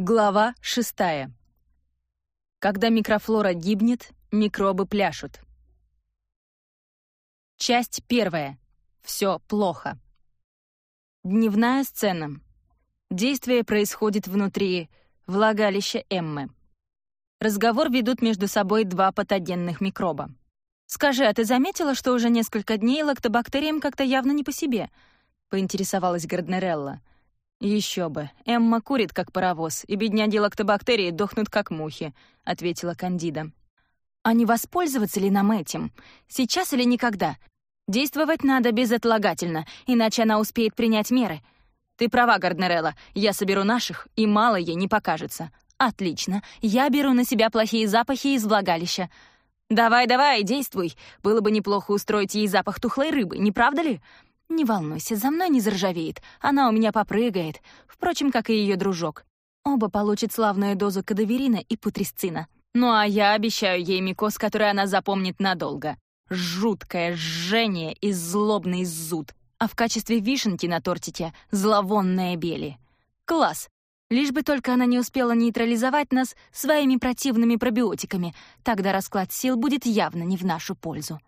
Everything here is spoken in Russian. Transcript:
Глава шестая. Когда микрофлора гибнет, микробы пляшут. Часть первая. Все плохо. Дневная сцена. Действие происходит внутри влагалища Эммы. Разговор ведут между собой два патогенных микроба. «Скажи, а ты заметила, что уже несколько дней лактобактериям как-то явно не по себе?» — поинтересовалась Гарднерелла — «Еще бы. Эмма курит, как паровоз, и бедняги лактобактерии дохнут, как мухи», — ответила Кандида. «А не воспользоваться ли нам этим? Сейчас или никогда? Действовать надо безотлагательно, иначе она успеет принять меры. Ты права, Гарднерелла, я соберу наших, и мало ей не покажется. Отлично, я беру на себя плохие запахи из влагалища. Давай-давай, действуй. Было бы неплохо устроить ей запах тухлой рыбы, не правда ли?» Не волнуйся, за мной не заржавеет. Она у меня попрыгает. Впрочем, как и ее дружок. Оба получат славную дозу кадаверина и путресцина. Ну а я обещаю ей микоз, который она запомнит надолго. Жуткое жжение и злобный зуд. А в качестве вишенки на тортике — зловонная бели. Класс! Лишь бы только она не успела нейтрализовать нас своими противными пробиотиками, тогда расклад сил будет явно не в нашу пользу.